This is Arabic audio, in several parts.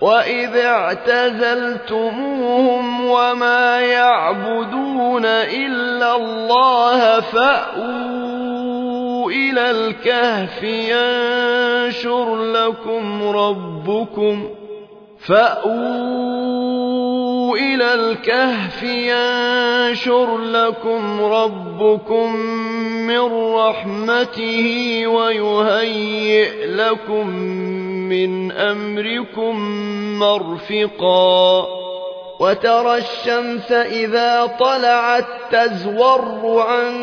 وإذ اعتزلتموهم وما يعبدون إلا الله فأووا إلى الكهف ينشر لكم ربكم فأووا إلى الكهف ينشر لكم ربكم من رحمته ويهيئ لكم من أمركم مرفقا. وترى الشمس إذا طلعت تزور عن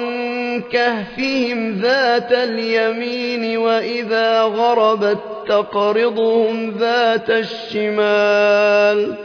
كهفهم ذات اليمين وإذا غربت تقرضهم ذات الشمال.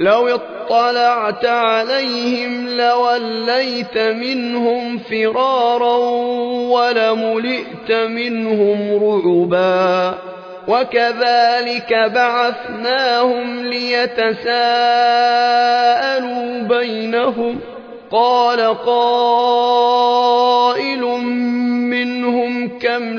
لو اطلعت عليهم لوليت منهم فرارا ولملئت منهم رعبا وكذلك بعثناهم ليتساءلوا بينهم قال قائل منهم كم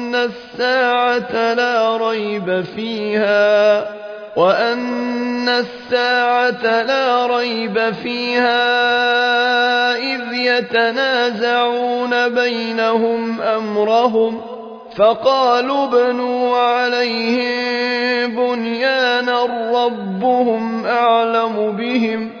الساعة لا ريب فيها وأن الساعة لا ريب فيها إذ يتنازعون بينهم أمرهم فقالوا ابنوا عليهم بنيانا ربهم أعلم بهم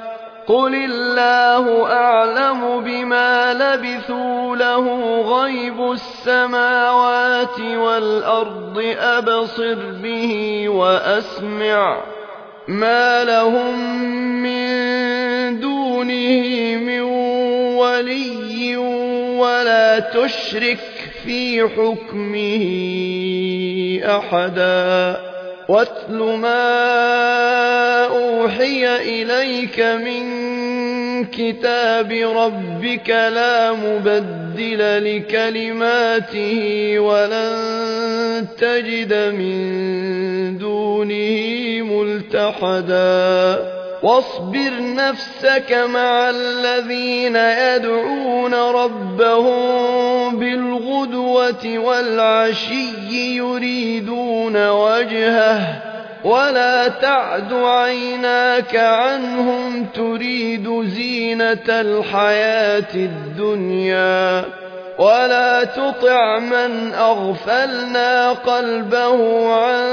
قل الله أعلم بما لبثوا له غيب السماوات والأرض أبصر به وأسمع ما لهم من دونه من ولي ولا تشرك في حكمه أحدا واتل ما أوحي إليك من كتاب ربك لا مبدل لكلماته ولن تجد من دونه ملتحدا واصبر نفسك مع الذين يدعون ربهم بالغدوة والعشي يريدون وجهه ولا تعد عيناك عنهم تريد زينة الحياة الدنيا. ولا تطع من أغفلنا قلبه عن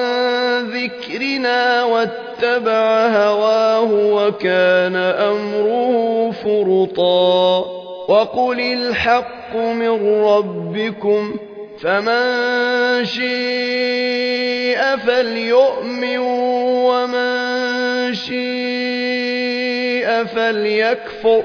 ذكرنا واتبع هواه وكان أمره فرطا وقل الحق من ربكم فمن شيء فليؤمن ومن شيء فليكفر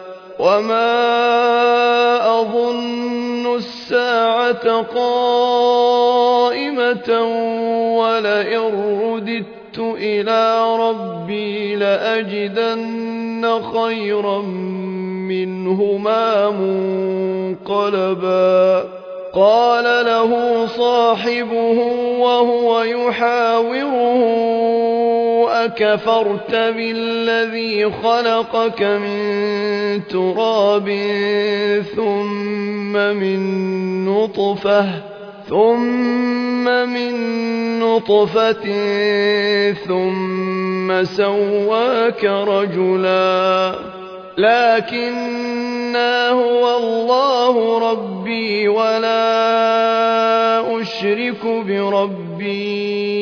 وما أظن الساعة قائمة ولئن رددت إلى ربي لأجدن خيرا منهما منقلبا قال له صاحبه وهو يحاوره أكفرت بالذي خلقك من تراب ثم من نطفة ثم من نطفة ثم سواك رجلا. لكن هو الله ربي ولا أشرك بربي.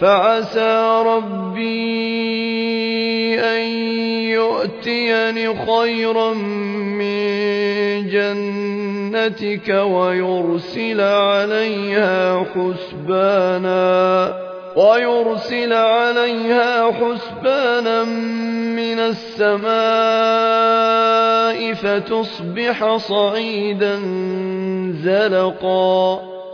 فعسى ربي أن يؤتيني خيرا من جنتك ويرسل عليها حسبانا ويرسل عليها حسبانا من السماء فتصبح صعيدا زلقا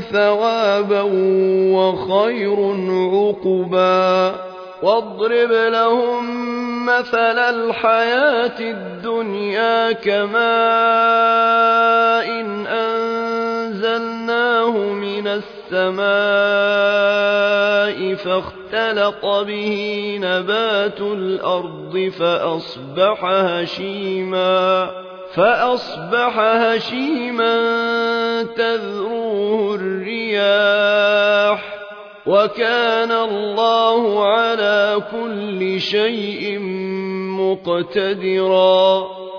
ثوابا وخير عقبا واضرب لهم مثل الحياة الدنيا كماء أنزلناه من السماء فاختلط به نبات الأرض فأصبح هشيماً فأصبح هشيما تذروه الرياح وكان الله على كل شيء مقتدرا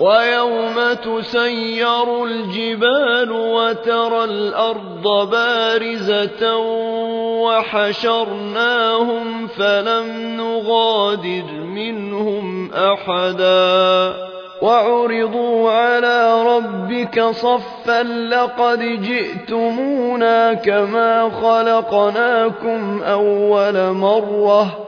ويوم تسير الجبال وترى الأرض بارزة وحشرناهم فلم نغادر منهم أحدا وعرضوا على ربك صفا لقد جئتمونا كما خلقناكم أول مرة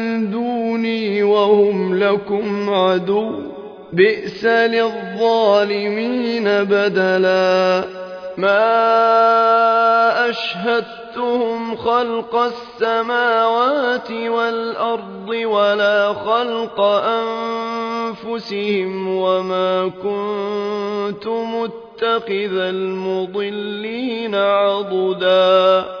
دوني وهم لكم عدو. بئس للظالمين بدلا. ما أشهدتهم خلق السماوات والأرض ولا خلق أنفسهم وما كنت متخذ المضلين عضدا.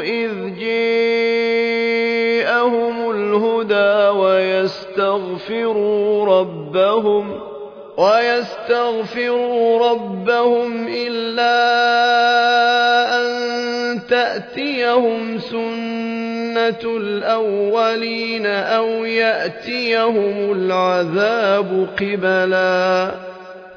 إذ جاءهم الهدى ويستغفروا ربهم ويستغفروا ربهم إلا أن تأتيهم سنة الأولين أو يأتيهم العذاب قبلا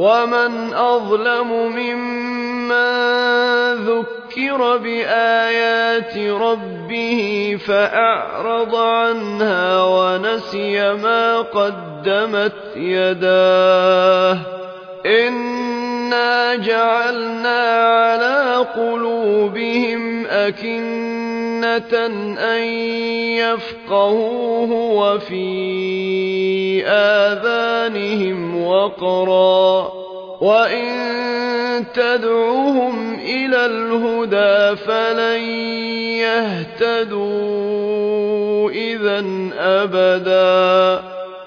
ومن أظلم ممن ذكر بآيات ربه فأعرض عنها ونسي ما قدمت يداه إنا جعلنا على قلوبهم أكنة أن يفقهوه وفي آذانهم وقرا وإن تدعوهم إلى الهدى فلن يهتدوا إذا أبدا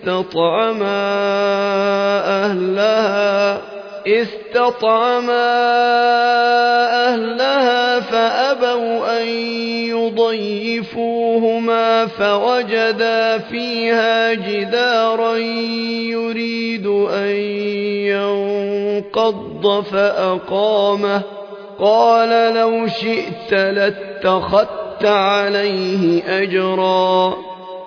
استطعما أهلها استطعما أهلها فأبوا أن يضيفوهما فوجدا فيها جدارا يريد أن ينقض فأقامه. قال لو شئت لاتخذت عليه أجرا.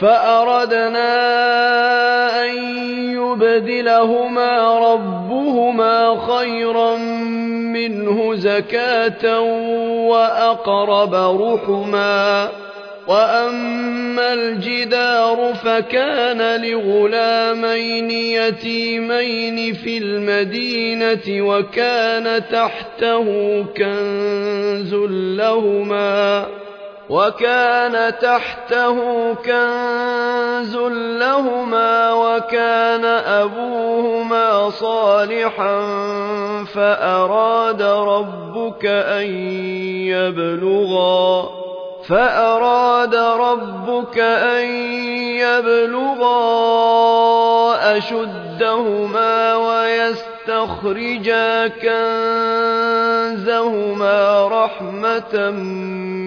فأردنا أن يبدلهما ربهما خيرا منه زكاة وأقرب رحما وأما الجدار فكان لغلامين يتيمين في المدينة وكان تحته كنز لهما وكان تحته كنز لهما وكان أبوهما صالحا فأراد ربك أن يبلغا فأراد ربك أن يبلغا أشدهما ويستخرجا كنزهما رحمة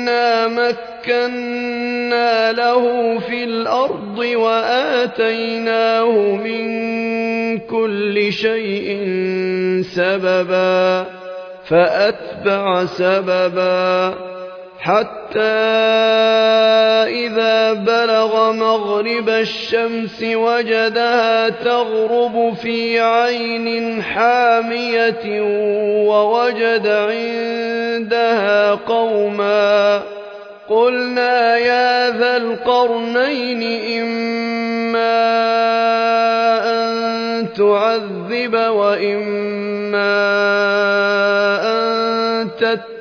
إنا مكنا له في الأرض وآتيناه من كل شيء سببا فأتبع سببا حتى إذا بلغ مغرب الشمس وجدها تغرب في عين حامية ووجد عندها قوما قلنا يا ذا القرنين إما أن تعذب وإما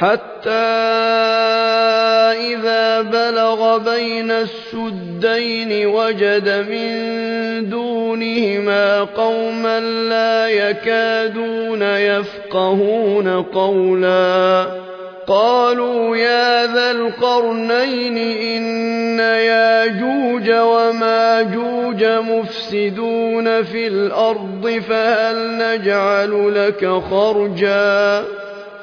حتى إذا بلغ بين السدين وجد من دونهما قوما لا يكادون يفقهون قولا. قالوا يا ذا القرنين إن ياجوج وماجوج مفسدون في الأرض فهل نجعل لك خرجا؟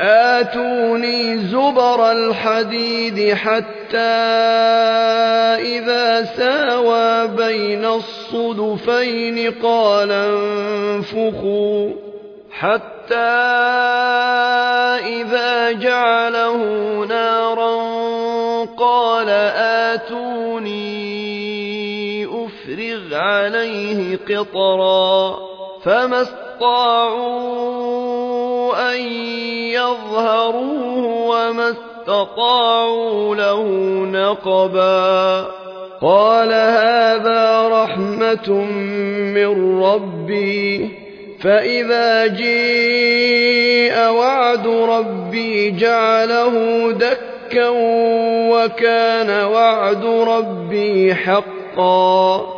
آتوني زبر الحديد حتى إذا ساوى بين الصدفين قال انفخوا. حتى إذا جعله نارا قال آتوني أفرغ عليه قطرا. فما استطاعوا أن يظهروه وما استطاعوا له نقبا قال هذا رحمة من ربي فإذا جيء وعد ربي جعله دكا وكان وعد ربي حقا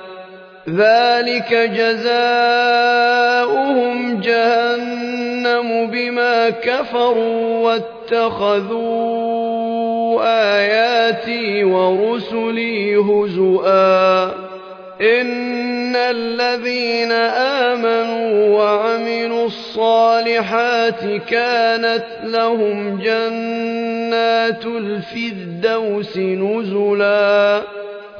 ذلك جزاؤهم جهنم بما كفروا واتخذوا آياتي ورسلي هزؤا إن الذين آمنوا وعملوا الصالحات كانت لهم جنات الفردوس نزلا